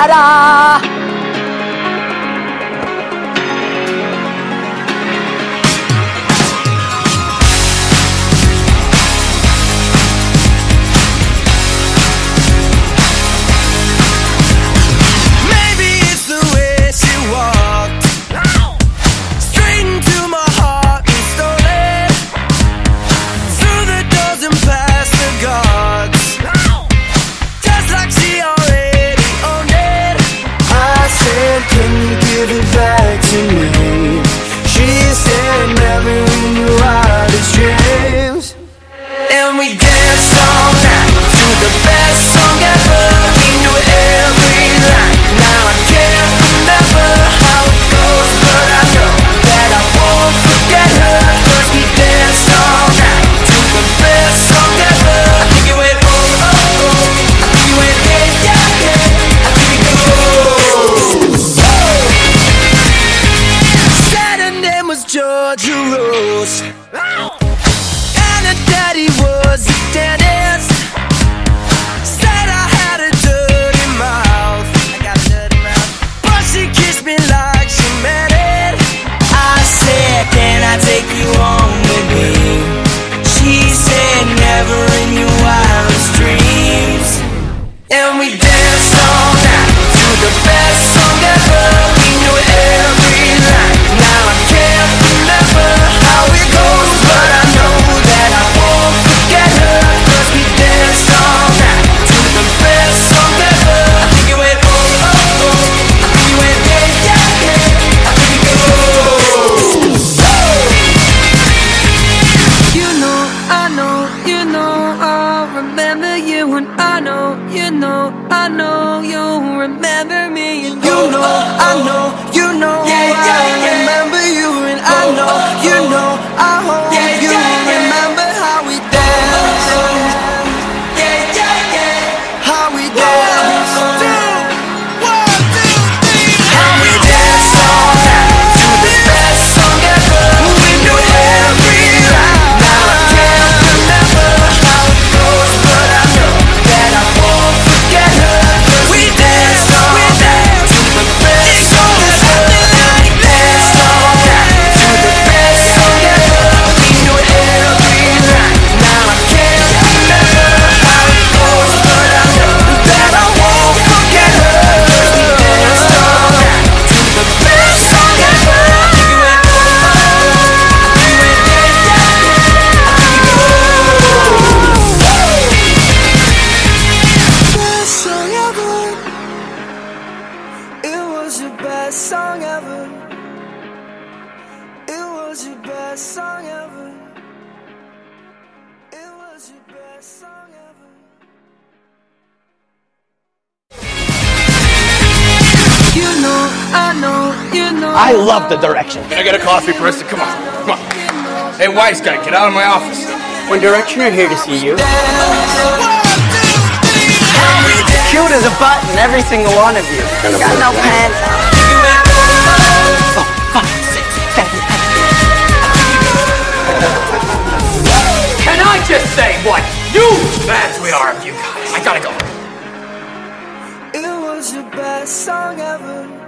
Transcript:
Ta-da! Georgia Rose And a daddy know, you know I'll remember you And I know, you know, I know You'll remember me And you know, I know, you know yeah, yeah, yeah. Remember you And I oh, know, you oh. know, I hope best song ever. It was your best song ever. It was your best song ever. You know, I know, you know. I love the direction. Can I get a coffee, Preston? Come on, come on. Hey, wise guy, get out of my office. One Direction are here to see you. Cute as a button, every single one of you. Got no pants. Gotta go. It was the best song ever.